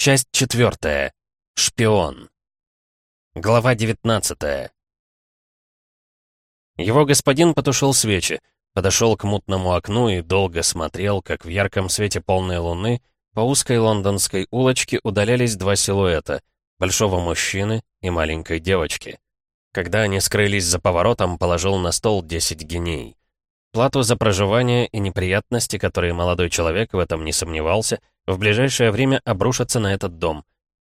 Часть четвертая. Шпион. Глава девятнадцатая. Его господин потушил свечи, подошел к мутному окну и долго смотрел, как в ярком свете полной луны по узкой лондонской улочке удалялись два силуэта — большого мужчины и маленькой девочки. Когда они скрылись за поворотом, положил на стол 10 геней. Плату за проживание и неприятности, которые молодой человек в этом не сомневался, в ближайшее время обрушатся на этот дом.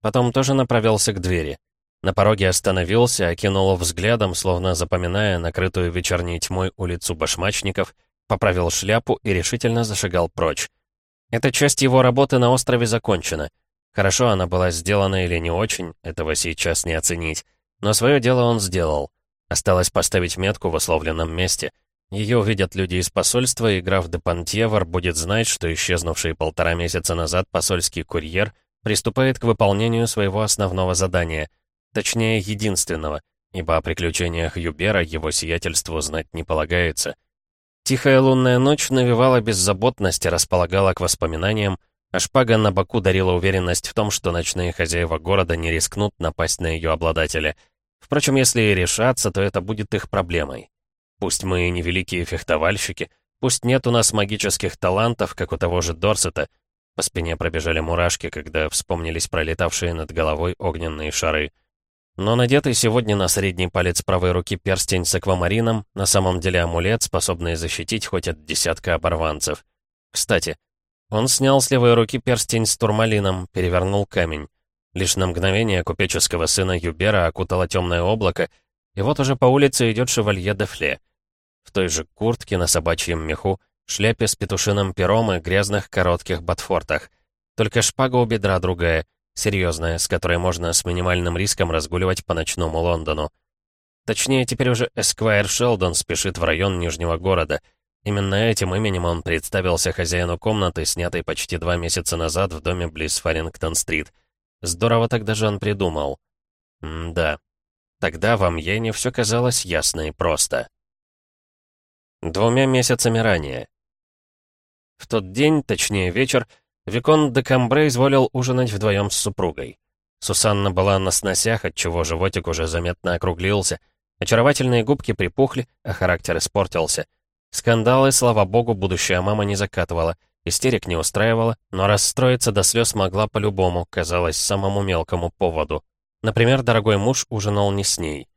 Потом тоже направился к двери. На пороге остановился, окинул взглядом, словно запоминая накрытую вечерней тьмой улицу башмачников, поправил шляпу и решительно зашагал прочь. Эта часть его работы на острове закончена. Хорошо она была сделана или не очень, этого сейчас не оценить. Но свое дело он сделал. Осталось поставить метку в условленном месте — ее увидят люди из посольства, и граф де Пантьевр будет знать, что исчезнувший полтора месяца назад посольский курьер приступает к выполнению своего основного задания, точнее, единственного, ибо о приключениях Юбера его сиятельству знать не полагается. Тихая лунная ночь навевала беззаботность и располагала к воспоминаниям, а шпага на боку дарила уверенность в том, что ночные хозяева города не рискнут напасть на ее обладателя. Впрочем, если и решаться, то это будет их проблемой. Пусть мы и не великие фехтовальщики, пусть нет у нас магических талантов, как у того же Дорсета. По спине пробежали мурашки, когда вспомнились пролетавшие над головой огненные шары. Но надетый сегодня на средний палец правой руки перстень с аквамарином на самом деле амулет, способный защитить хоть от десятка оборванцев. Кстати, он снял с левой руки перстень с турмалином, перевернул камень. Лишь на мгновение купеческого сына Юбера окутало темное облако, и вот уже по улице идет шевалье де Фле. В той же куртке на собачьем меху, шляпе с петушиным пером и грязных коротких ботфортах. Только шпага у бедра другая, серьезная, с которой можно с минимальным риском разгуливать по ночному Лондону. Точнее, теперь уже Эсквайр Шелдон спешит в район Нижнего города. Именно этим именем он представился хозяину комнаты, снятой почти два месяца назад в доме близ Фарингтон-стрит. Здорово тогда же он придумал. М да, Тогда во Амьене все казалось ясно и просто. Двумя месяцами ранее. В тот день, точнее вечер, Викон де Камбре изволил ужинать вдвоем с супругой. Сусанна была на сносях, отчего животик уже заметно округлился. Очаровательные губки припухли, а характер испортился. Скандалы, слава богу, будущая мама не закатывала, истерик не устраивала, но расстроиться до слез могла по-любому, казалось, самому мелкому поводу. Например, дорогой муж ужинал не с ней.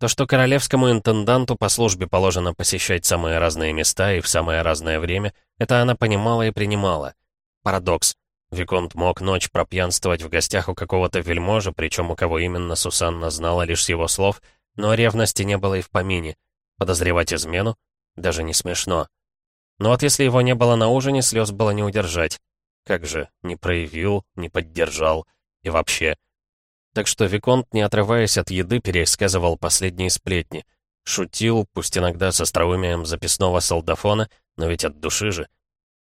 То, что королевскому интенданту по службе положено посещать самые разные места и в самое разное время, это она понимала и принимала. Парадокс. Виконт мог ночь пропьянствовать в гостях у какого-то вельможа, причем у кого именно Сусанна знала лишь с его слов, но ревности не было и в помине. Подозревать измену? Даже не смешно. Но вот если его не было на ужине, слез было не удержать. Как же, не проявил, не поддержал. И вообще, так что Виконт, не отрываясь от еды, пересказывал последние сплетни. Шутил, пусть иногда с остроумием записного солдафона, но ведь от души же.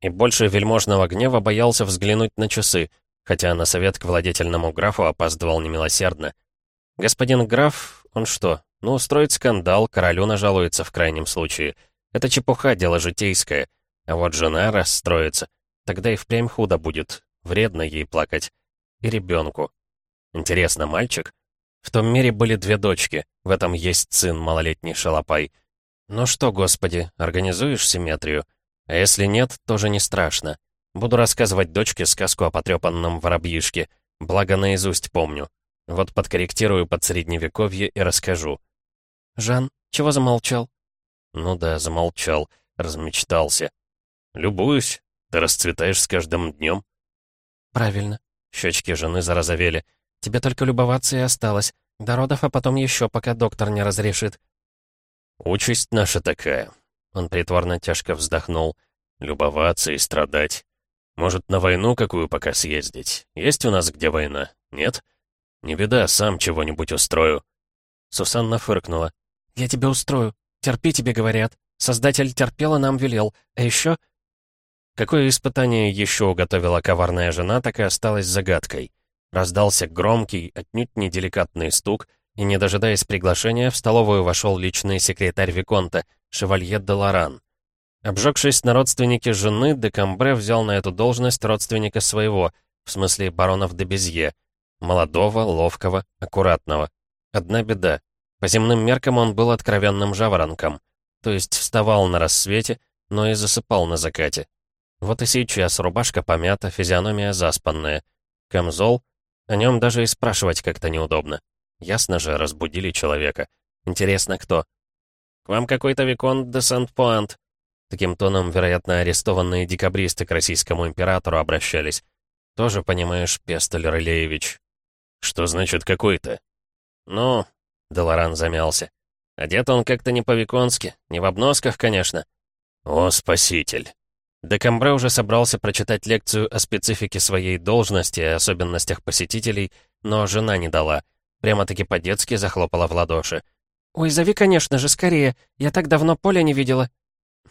И больше вельможного гнева боялся взглянуть на часы, хотя на совет к владетельному графу опаздывал немилосердно. Господин граф, он что, ну, устроит скандал, королю нажалуется в крайнем случае. Это чепуха, дело житейское. А вот жена расстроится. Тогда и впрямь худо будет. Вредно ей плакать. И ребенку. Интересно, мальчик? В том мире были две дочки, в этом есть сын, малолетний шалопай. Ну что, господи, организуешь симметрию? А если нет, тоже не страшно. Буду рассказывать дочке сказку о потрепанном воробьишке, благо наизусть помню. Вот подкорректирую под средневековье и расскажу. «Жан, чего замолчал?» «Ну да, замолчал, размечтался. Любуюсь, ты расцветаешь с каждым днем». «Правильно». Щечки жены зарозовели. Тебе только любоваться и осталось. До родов, а потом еще, пока доктор не разрешит». «Участь наша такая». Он притворно тяжко вздохнул. «Любоваться и страдать. Может, на войну какую пока съездить? Есть у нас где война? Нет? Не беда, сам чего-нибудь устрою». Сусанна фыркнула. «Я тебе устрою. Терпи, тебе говорят. Создатель терпел и нам велел. А еще...» Какое испытание еще уготовила коварная жена, так и осталось загадкой. Раздался громкий, отнюдь неделикатный стук, и, не дожидаясь приглашения, в столовую вошел личный секретарь Виконта, шевалье де Лоран. Обжегшись на родственнике жены, де Камбре взял на эту должность родственника своего, В смысле баронов де Безье. Молодого, ловкого, аккуратного. Одна беда. По земным меркам он был откровенным жаворонком. То есть вставал на рассвете, но и засыпал на закате. Вот и сейчас рубашка помята, физиономия заспанная. Камзол? О нем даже и спрашивать как-то неудобно. Ясно же, разбудили человека. Интересно, кто? «К вам какой-то Виконт де Сент-Пуант». Таким тоном, вероятно, арестованные декабристы к российскому императору обращались. Тоже, понимаешь, Пестель Рылеевич. «Что значит какой-то?» «Ну...» — Делоран замялся. «Одет он как-то не по-виконски, не в обносках, конечно». «О, спаситель!» Декамбре уже собрался прочитать лекцию о специфике своей должности и особенностях посетителей, но жена не дала. Прямо-таки по-детски захлопала в ладоши. «Ой, зови, конечно же, скорее. Я так давно Поля не видела».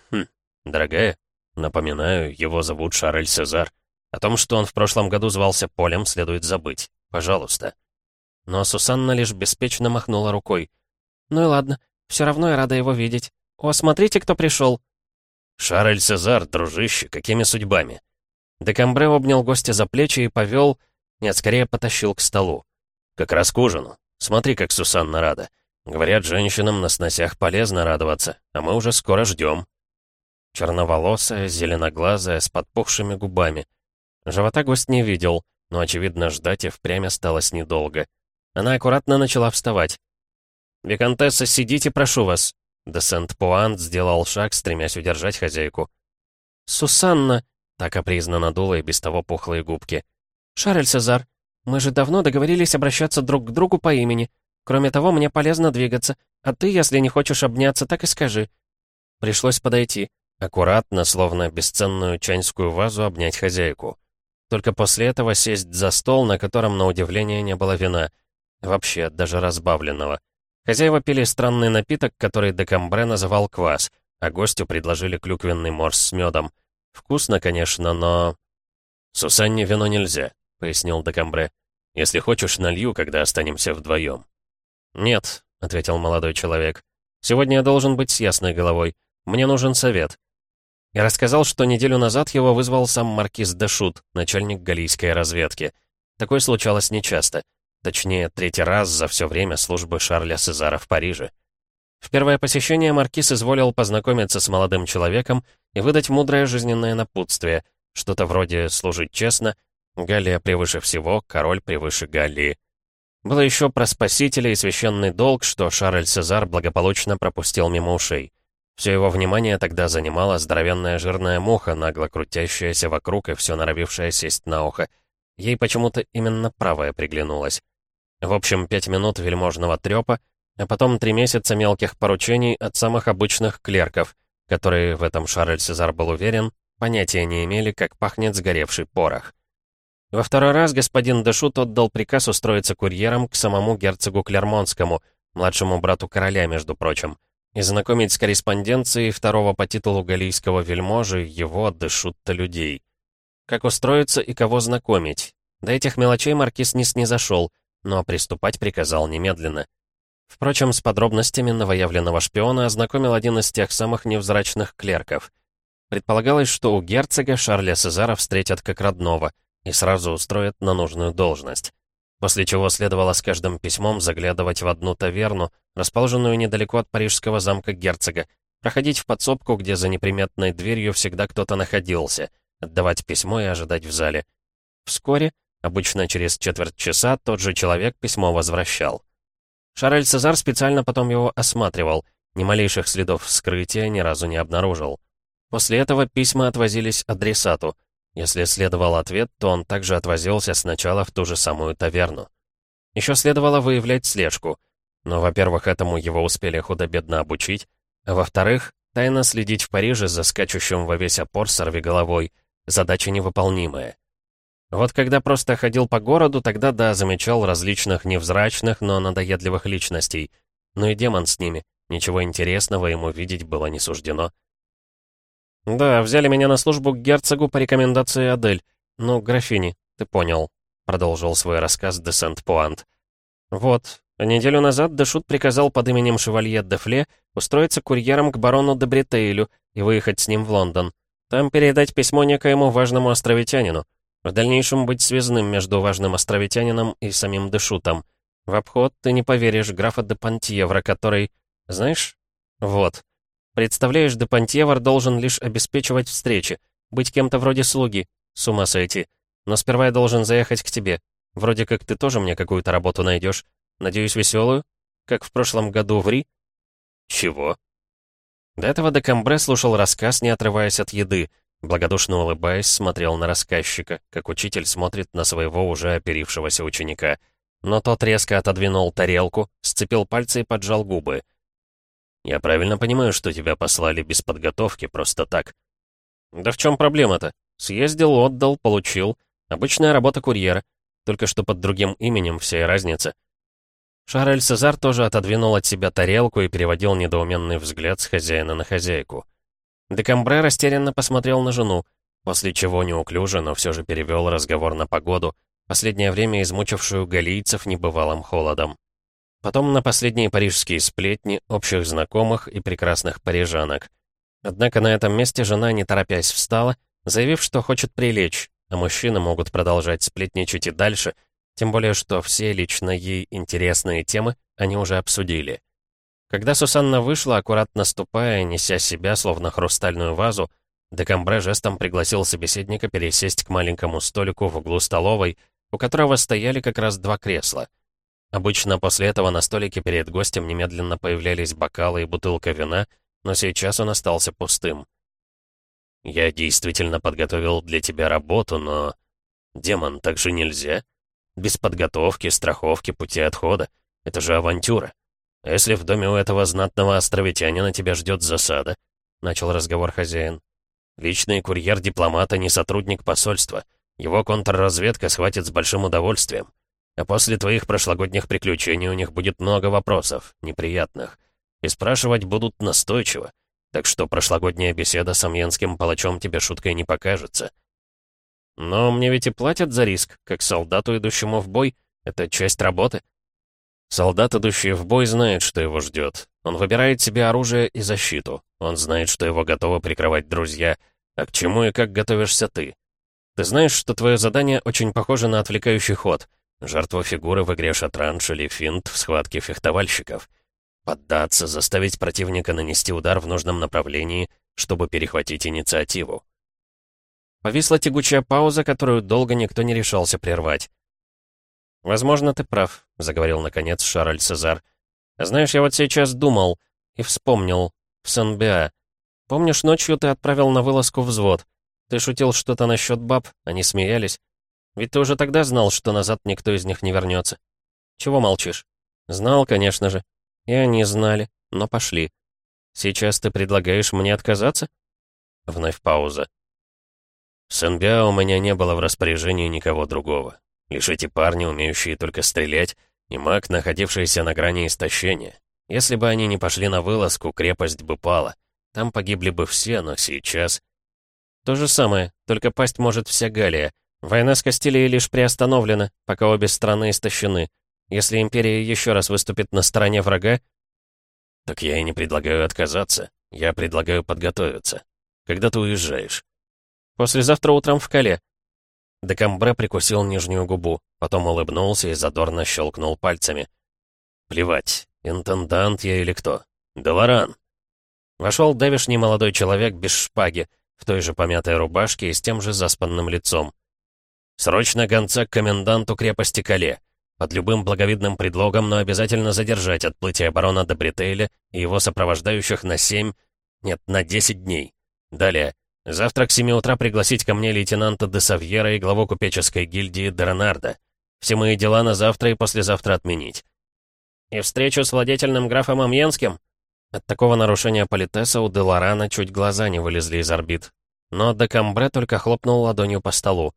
«Хм, дорогая, напоминаю, его зовут Шарль Сезар. О том, что он в прошлом году звался Полем, следует забыть. Пожалуйста». Но Сусанна лишь беспечно махнула рукой. «Ну и ладно, все равно я рада его видеть. О, смотрите, кто пришел!» «Шарль Сезар, дружище, какими судьбами?» Декамбре обнял гостя за плечи и повел... Нет, скорее потащил к столу. «Как раз к ужину. Смотри, как Сусанна рада. Говорят, женщинам на сносях полезно радоваться, а мы уже скоро ждем. Черноволосая, зеленоглазая, с подпухшими губами. Живота гость не видел, но, очевидно, ждать и впрямь осталось недолго. Она аккуратно начала вставать. «Викантесса, сидите, прошу вас!» Де Сент-Пуант сделал шаг, стремясь удержать хозяйку. «Сусанна!» — так опризно надула и без того пухлые губки. «Шарль Сезар, мы же давно договорились обращаться друг к другу по имени. Кроме того, мне полезно двигаться, а ты, если не хочешь обняться, так и скажи». Пришлось подойти, аккуратно, словно бесценную чаньскую вазу, обнять хозяйку. Только после этого сесть за стол, на котором, на удивление, не было вина. Вообще, даже разбавленного. Хозяева пили странный напиток, который Декамбре называл квас, а гостю предложили клюквенный морс с медом. Вкусно, конечно, но... «Сусанне вино нельзя», — пояснил Декамбре. «Если хочешь, налью, когда останемся вдвоем». «Нет», — ответил молодой человек. «Сегодня я должен быть с ясной головой. Мне нужен совет». И рассказал, что неделю назад его вызвал сам маркиз Дешут, начальник галийской разведки. Такое случалось нечасто. Точнее, третий раз за все время службы Шарля Сезара в Париже. В первое посещение маркиз изволил познакомиться с молодым человеком и выдать мудрое жизненное напутствие, что-то вроде «служить честно», «Галлия превыше всего, король превыше Галлии». Было еще про спасителя и священный долг, что Шарль Сезар благополучно пропустил мимо ушей. Все его внимание тогда занимала здоровенная жирная муха, нагло крутящаяся вокруг и все норовившая сесть на ухо. Ей почему-то именно правая приглянулась. В общем, пять минут вельможного трёпа, а потом три месяца мелких поручений от самых обычных клерков, которые, в этом Шарль Сезар был уверен, понятия не имели, как пахнет сгоревший порох. Во второй раз господин Дешут отдал приказ устроиться курьером к самому герцогу Клермонскому, младшему брату короля, между прочим, и знакомить с корреспонденцией второго по титулу галийского вельможи его Дешут-то людей. Как устроиться и кого знакомить? До этих мелочей маркиз не снизошел, но приступать приказал немедленно. Впрочем, с подробностями новоявленного шпиона ознакомил один из тех самых невзрачных клерков. Предполагалось, что у герцога Шарля Сезара встретят как родного — и сразу устроят на нужную должность. После чего следовало с каждым письмом заглядывать в одну таверну, расположенную недалеко от парижского замка герцога, проходить в подсобку, где за неприметной дверью всегда кто-то находился, отдавать письмо и ожидать в зале. Вскоре, обычно через четверть часа, тот же человек письмо возвращал. Шарль Цезар специально потом его осматривал, ни малейших следов вскрытия ни разу не обнаружил. После этого письма отвозились адресату, если следовал ответ, то он также отвозился сначала в ту же самую таверну. Еще следовало выявлять слежку. Но, во-первых, этому его успели худо-бедно обучить, а во-вторых, тайно следить в Париже за скачущим во весь опор сорвиголовой. Задача невыполнимая. Вот когда просто ходил по городу, тогда да, замечал различных невзрачных, но надоедливых личностей. Ну и демон с ними. Ничего интересного ему видеть было не суждено. «Да, взяли меня на службу к герцогу по рекомендации Адель. Ну, графини, ты понял», — продолжил свой рассказ де Сент-Пуант. «Вот, неделю назад Дешут приказал под именем Шевалье де Фле устроиться курьером к барону де Бретейлю и выехать с ним в Лондон. Там передать письмо некоему важному островитянину. В дальнейшем быть связанным между важным островитянином и самим Дешутом. В обход ты не поверишь графа де Пантьевра, который... Знаешь? Вот. Представляешь, де Пантьевр должен лишь обеспечивать встречи, быть кем-то вроде слуги. С ума сойти. Но сперва я должен заехать к тебе. Вроде как ты тоже мне какую-то работу найдешь. Надеюсь, веселую? Как в прошлом году в Ри? Чего? До этого Декамбре слушал рассказ, не отрываясь от еды. Благодушно улыбаясь, смотрел на рассказчика, как учитель смотрит на своего уже оперившегося ученика. Но тот резко отодвинул тарелку, сцепил пальцы и поджал губы. «Я правильно понимаю, что тебя послали без подготовки, просто так?» «Да в чем проблема-то? Съездил, отдал, получил. Обычная работа курьера. Только что под другим именем вся и разница». Шарль Сезар тоже отодвинул от себя тарелку и переводил недоуменный взгляд с хозяина на хозяйку. Декамбре растерянно посмотрел на жену, после чего неуклюже, но все же перевел разговор на погоду, последнее время измучившую галийцев небывалым холодом. Потом на последние парижские сплетни, общих знакомых и прекрасных парижанок. Однако на этом месте жена, не торопясь, встала, заявив, что хочет прилечь, а мужчины могут продолжать сплетничать и дальше, тем более, что все лично ей интересные темы они уже обсудили. Когда Сусанна вышла, аккуратно ступая, неся себя, словно хрустальную вазу, Декамбре жестом пригласил собеседника пересесть к маленькому столику в углу столовой, у которого стояли как раз два кресла. Обычно после этого на столике перед гостем немедленно появлялись бокалы и бутылка вина, но сейчас он остался пустым. «Я действительно подготовил для тебя работу, но... Демон, так же нельзя. Без подготовки, страховки, пути отхода. Это же авантюра. А если в доме у этого знатного островитянина тебя ждет засада?» — начал разговор хозяин. «Личный курьер дипломата не сотрудник посольства. Его контрразведка схватит с большим удовольствием. А после твоих прошлогодних приключений у них будет много вопросов, неприятных. И спрашивать будут настойчиво. Так что прошлогодняя беседа с амьенским палачом тебе шуткой не покажется». «Но мне ведь и платят за риск, как солдату, идущему в бой. Это часть работы». Солдат, идущий в бой, знает, что его ждет. Он выбирает себе оружие и защиту. Он знает, что его готовы прикрывать друзья. А к чему и как готовишься ты? Ты знаешь, что твое задание очень похоже на отвлекающий ход. Жертва фигуры в игре шатранж или финт в схватке фехтовальщиков. Поддаться, заставить противника нанести удар в нужном направлении, чтобы перехватить инициативу. Повисла тягучая пауза, которую долго никто не решался прервать. «Возможно, ты прав», — заговорил наконец Шарль Сезар. «Знаешь, я вот сейчас думал и вспомнил. В Сан-Беа. Помнишь, ночью ты отправил на вылазку взвод? Ты шутил что-то насчет баб, они смеялись. Ведь ты уже тогда знал, что назад никто из них не вернется. Чего молчишь? Знал, конечно же. И они знали, но пошли. Сейчас ты предлагаешь мне отказаться?» Вновь пауза. В Сен-Биа у меня не было в распоряжении никого другого. Лишь эти парни, умеющие только стрелять, и маг, находившийся на грани истощения. Если бы они не пошли на вылазку, крепость бы пала. Там погибли бы все, но сейчас... То же самое, только пасть может вся Галия. Война с Кастилией лишь приостановлена, пока обе страны истощены. Если Империя еще раз выступит на стороне врага... Так я и не предлагаю отказаться. Я предлагаю подготовиться. Когда ты уезжаешь? Послезавтра утром в Кале. Декамбре прикусил нижнюю губу, потом улыбнулся и задорно щелкнул пальцами. «Плевать, интендант я или кто? Доваран!» Вошел давишний молодой человек без шпаги, в той же помятой рубашке и с тем же заспанным лицом. «Срочно гонца к коменданту крепости Кале. Под любым благовидным предлогом, но обязательно задержать отплытие барона де Бритейля и его сопровождающих на семь, нет, на десять дней. Далее. Завтра к семи утра пригласить ко мне лейтенанта де Савьера и главу купеческой гильдии Деронарда. Все мои дела на завтра и послезавтра отменить. И встречу с владетельным графом Амьенским? От такого нарушения политеса у Деларана чуть глаза не вылезли из орбит. Но Декамбре только хлопнул ладонью по столу.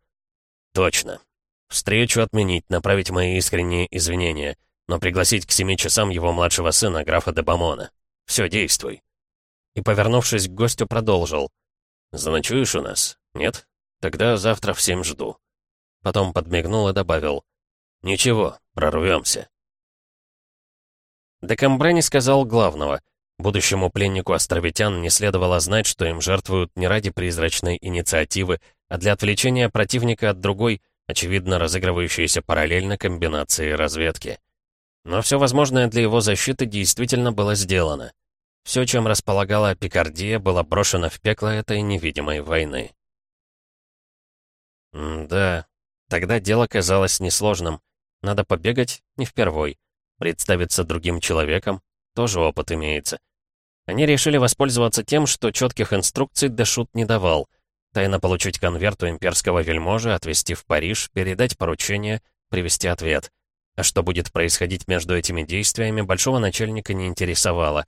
«Точно. Встречу отменить, направить мои искренние извинения, но пригласить к семи часам его младшего сына, графа де Бамона. Все, действуй». И, повернувшись к гостю, продолжил. «Заночуешь у нас? Нет? Тогда завтра в семь жду». Потом подмигнул и добавил. «Ничего, прорвемся». Декамбре не сказал главного. Будущему пленнику островитян не следовало знать, что им жертвуют не ради призрачной инициативы, а для отвлечения противника от другой, очевидно разыгрывающейся параллельно комбинации разведки. Но все возможное для его защиты действительно было сделано. Все, чем располагала Пикардия, было брошено в пекло этой невидимой войны. М да, тогда дело казалось несложным. Надо побегать не впервой. Представиться другим человеком, тоже опыт имеется. Они решили воспользоваться тем, что четких инструкций Дэшут не давал. Тайно получить конверт у имперского вельможи, отвезти в Париж, передать поручение, привести ответ. А что будет происходить между этими действиями, большого начальника не интересовало.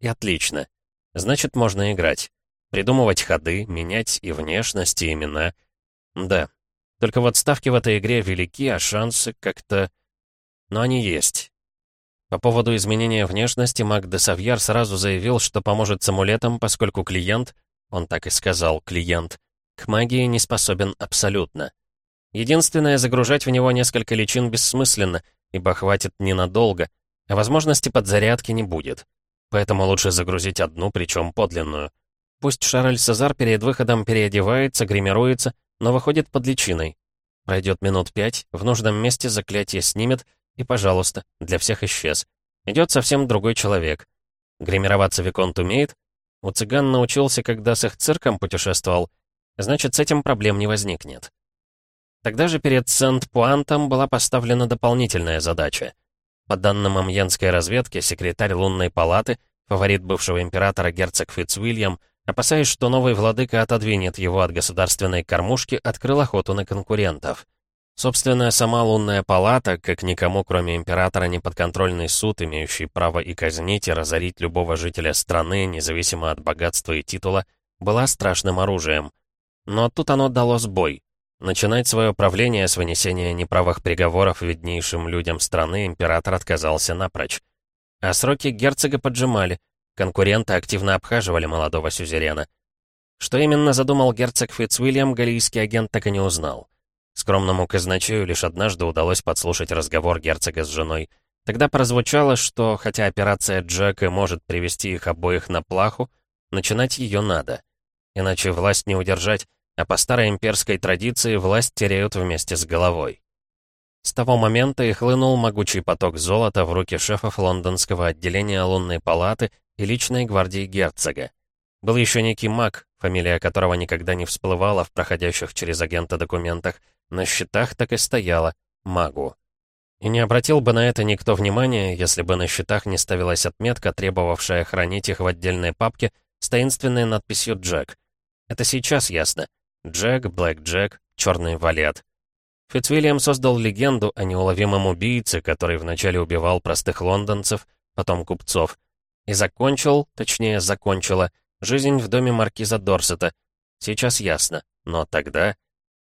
И отлично. Значит, можно играть. Придумывать ходы, менять и внешность, и имена. Да. Только вот ставки в этой игре велики, а шансы как-то... Но они есть. По поводу изменения внешности Мак де Савьяр сразу заявил, что поможет с амулетом, поскольку клиент, он так и сказал, клиент, к магии не способен абсолютно. Единственное, загружать в него несколько личин бессмысленно, ибо хватит ненадолго, а возможности подзарядки не будет. Поэтому лучше загрузить одну, причем подлинную. Пусть Шарль Сезар перед выходом переодевается, гримируется, но выходит под личиной. Пройдет минут пять, в нужном месте заклятие снимет, и, пожалуйста, для всех исчез. Идет совсем другой человек. Гримироваться Виконт умеет? У цыган научился, когда с их цирком путешествовал. Значит, с этим проблем не возникнет. Тогда же перед Сент-Пуантом была поставлена дополнительная задача. По данным амьенской разведки, секретарь лунной палаты, фаворит бывшего императора герцог Фитцвильям, опасаясь, что новый владыка отодвинет его от государственной кормушки, открыл охоту на конкурентов — Собственно, сама лунная палата, как никому, кроме императора, неподконтрольный суд, имеющий право и казнить, и разорить любого жителя страны, независимо от богатства и титула, была страшным оружием. Но тут оно дало сбой. Начинать свое правление с вынесения неправых приговоров виднейшим людям страны император отказался напрочь. А сроки герцога поджимали, конкуренты активно обхаживали молодого сюзерена. Что именно задумал герцог Фитцвильям, галлийский агент так и не узнал. Скромному казначею лишь однажды удалось подслушать разговор герцога с женой. Тогда прозвучало, что, хотя операция Джека может привести их обоих на плаху, начинать ее надо. Иначе власть не удержать, а по старой имперской традиции власть теряют вместе с головой. С того момента и хлынул могучий поток золота в руки шефов лондонского отделения лунной палаты и личной гвардии герцога. Был еще некий маг, фамилия которого никогда не всплывала в проходящих через агента документах, на счетах так и стояло «Магу». И не обратил бы на это никто внимания, если бы на счетах не ставилась отметка, требовавшая хранить их в отдельной папке с таинственной надписью «Джек». Это сейчас ясно. Джек, Блэк Джек, Черный Валет. Фитцвильям создал легенду о неуловимом убийце, который вначале убивал простых лондонцев, потом купцов. И закончил, точнее, закончила, жизнь в доме маркиза Дорсета. Сейчас ясно, но тогда...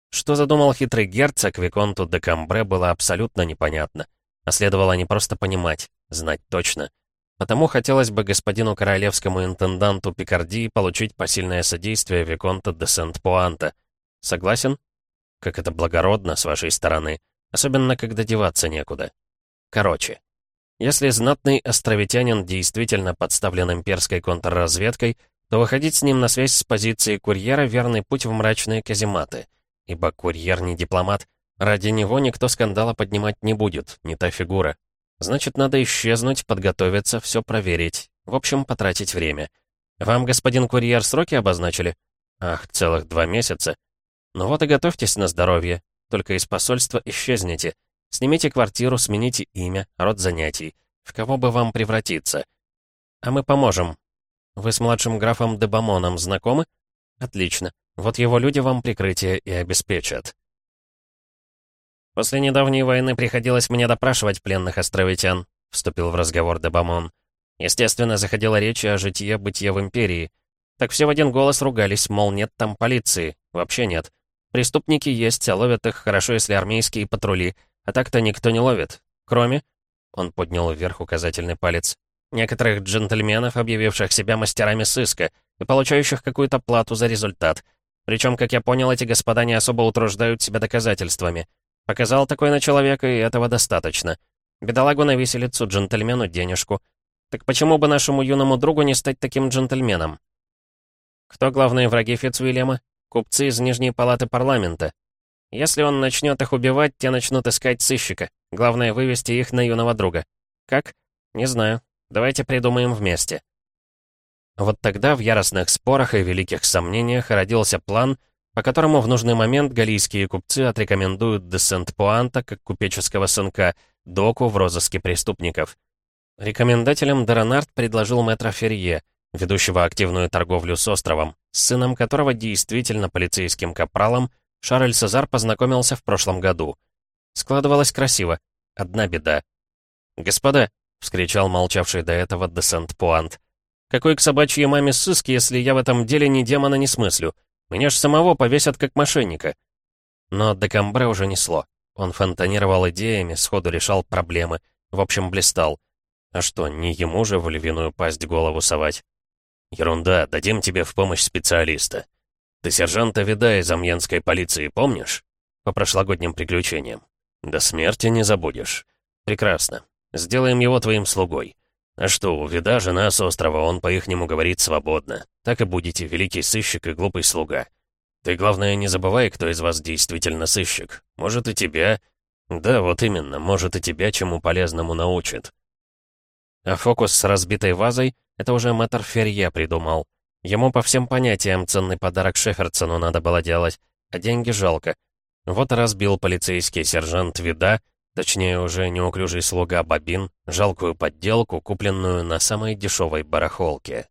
Что задумал хитрый герцог Виконту де Камбре было абсолютно непонятно. А следовало не просто понимать, знать точно. Потому хотелось бы господину королевскому интенданту Пикардии получить посильное содействие Виконта де Сент-Пуанта. Согласен? Как это благородно с вашей стороны. Особенно, когда деваться некуда. Короче. Если знатный островитянин действительно подставлен имперской контрразведкой, то выходить с ним на связь с позиции курьера — верный путь в мрачные казематы — Ибо курьер не дипломат. Ради него никто скандала поднимать не будет, не та фигура. Значит, надо исчезнуть, подготовиться, все проверить. В общем, потратить время. Вам, господин курьер, сроки обозначили? Ах, целых два месяца. Ну вот и готовьтесь на здоровье. Только из посольства исчезните. Снимите квартиру, смените имя, род занятий. В кого бы вам превратиться? А мы поможем. Вы с младшим графом Дебамоном знакомы? Отлично. Вот его люди вам прикрытие и обеспечат. «После недавней войны приходилось мне допрашивать пленных островитян», — вступил в разговор Дебамон. Естественно, заходила речь о житье-бытие в Империи. Так все в один голос ругались, мол, нет там полиции. Вообще нет. Преступники есть, а ловят их хорошо, если армейские патрули. А так-то никто не ловит. Кроме... Он поднял вверх указательный палец. Некоторых джентльменов, объявивших себя мастерами сыска и получающих какую-то плату за результат. Причем, как я понял, эти господа не особо утруждают себя доказательствами. Показал такой на человека, и этого достаточно. Бедолагу на виселицу, джентльмену денежку. Так почему бы нашему юному другу не стать таким джентльменом? Кто главные враги Фицвильяма? Купцы из Нижней Палаты Парламента. Если он начнет их убивать, те начнут искать сыщика. Главное, вывести их на юного друга. Как? Не знаю. Давайте придумаем вместе». Вот тогда в яростных спорах и великих сомнениях родился план, по которому в нужный момент галийские купцы отрекомендуют де Сент-Пуанта как купеческого сынка, доку в розыске преступников. Рекомендателем Деронард предложил мэтра Ферье, ведущего активную торговлю с островом, сыном которого действительно полицейским капралом Шарль Сезар познакомился в прошлом году. Складывалось красиво. Одна беда. «Господа», — вскричал молчавший до этого де Сент-Пуант, «какой к собачьей маме сыски, если я в этом деле ни демона не смыслю? Меня ж самого повесят как мошенника». Но Декамбре уже несло. Он фонтанировал идеями, сходу решал проблемы. В общем, блистал. А что, не ему же в львиную пасть голову совать? «Ерунда, дадим тебе в помощь специалиста. Ты сержанта Вида из Амьенской полиции помнишь? По прошлогодним приключениям. До смерти не забудешь. Прекрасно. Сделаем его твоим слугой. А что, у Вида жена с острова, он по-ихнему говорит свободно. Так и будете, великий сыщик и глупый слуга. Ты, главное, не забывай, кто из вас действительно сыщик. Может, и тебя... Да, вот именно, может, и тебя чему полезному научит. А фокус с разбитой вазой — это уже мэтр Ферье придумал. Ему по всем понятиям ценный подарок Шеферсону надо было делать, а деньги жалко. Вот разбил полицейский сержант Вида — Точнее, уже неуклюжий слуга Бобин, жалкую подделку, купленную на самой дешевой барахолке.